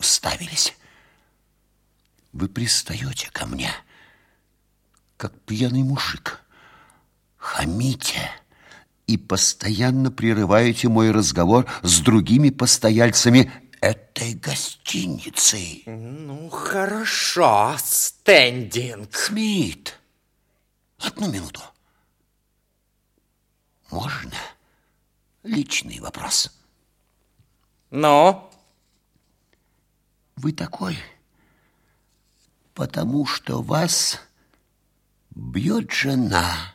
уставились. Вы пристаете ко мне, как пьяный мужик, хамите и постоянно прерываете мой разговор с другими постояльцами этой гостиницы. Ну, хорошо, стендинг. Смит, одну минуту. Можно личный вопрос? Ну? Вы такой, потому что вас бьет жена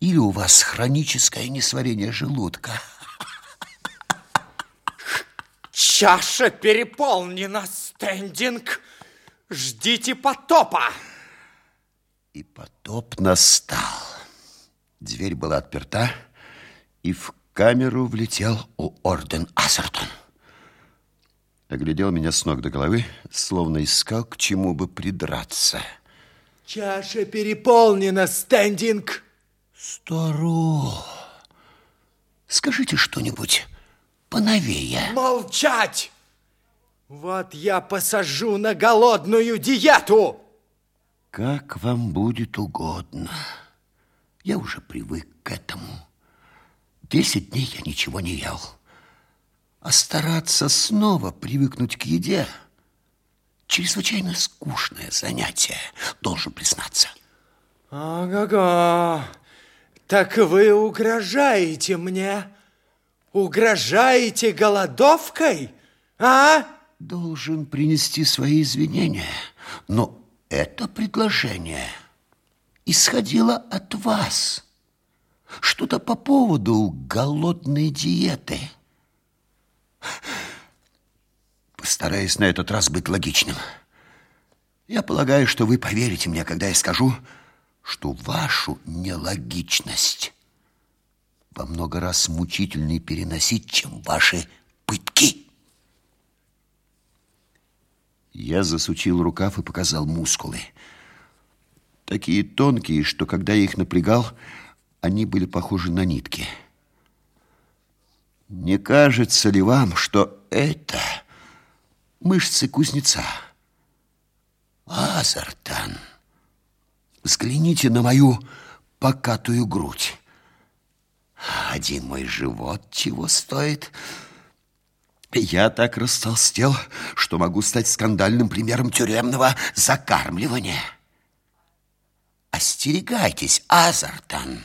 или у вас хроническое несварение желудка? Чаша переполнена, стендинг. Ждите потопа. И потоп настал. Дверь была отперта, и в камеру влетел у Орден Ассертон. Оглядел меня с ног до головы, словно искал, к чему бы придраться. Чаша переполнена, стендинг. Старо, скажите что-нибудь поновее. Молчать! Вот я посажу на голодную диету. Как вам будет угодно. Я уже привык к этому. Десять дней я ничего не ел. А стараться снова привыкнуть к еде чрезвычайно скучное занятие, должен признаться. Ага-га. Так вы угрожаете мне? Угрожаете голодовкой? А? Должен принести свои извинения, но это предложение исходило от вас. Что-то по поводу голодной диеты. Постараюсь на этот раз быть логичным. Я полагаю, что вы поверите мне, когда я скажу, что вашу нелогичность во много раз мучительнее переносить, чем ваши пытки. Я засучил рукав и показал мускулы. Такие тонкие, что когда я их напрягал, они были похожи на нитки. Не кажется ли вам, что это мышцы кузнеца? Азартан, взгляните на мою покатую грудь. Один мой живот чего стоит? Я так растолстел, что могу стать скандальным примером тюремного закармливания. Остерегайтесь, Азартан,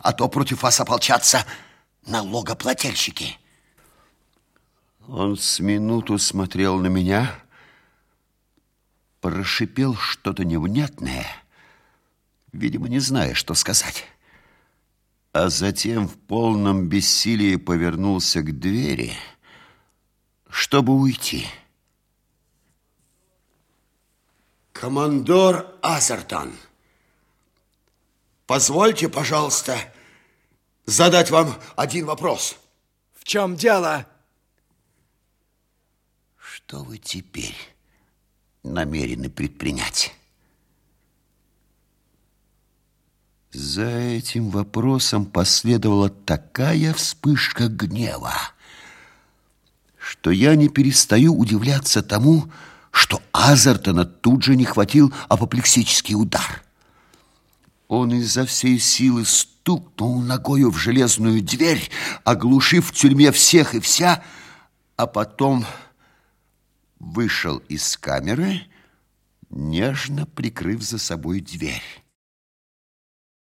а то против вас ополчатся налогоплательщики. Он с минуту смотрел на меня, прошипел что-то невнятное, видимо, не зная, что сказать. А затем в полном бессилии повернулся к двери, чтобы уйти. Командор Азертон, позвольте, пожалуйста, задать вам один вопрос. В чем дело? Что вы теперь намерены предпринять? За этим вопросом последовала такая вспышка гнева, что я не перестаю удивляться тому, что Азертона тут же не хватил апоплексический удар. Он изо всей силы стукнул ногою в железную дверь, оглушив в тюрьме всех и вся, а потом вышел из камеры, нежно прикрыв за собой дверь.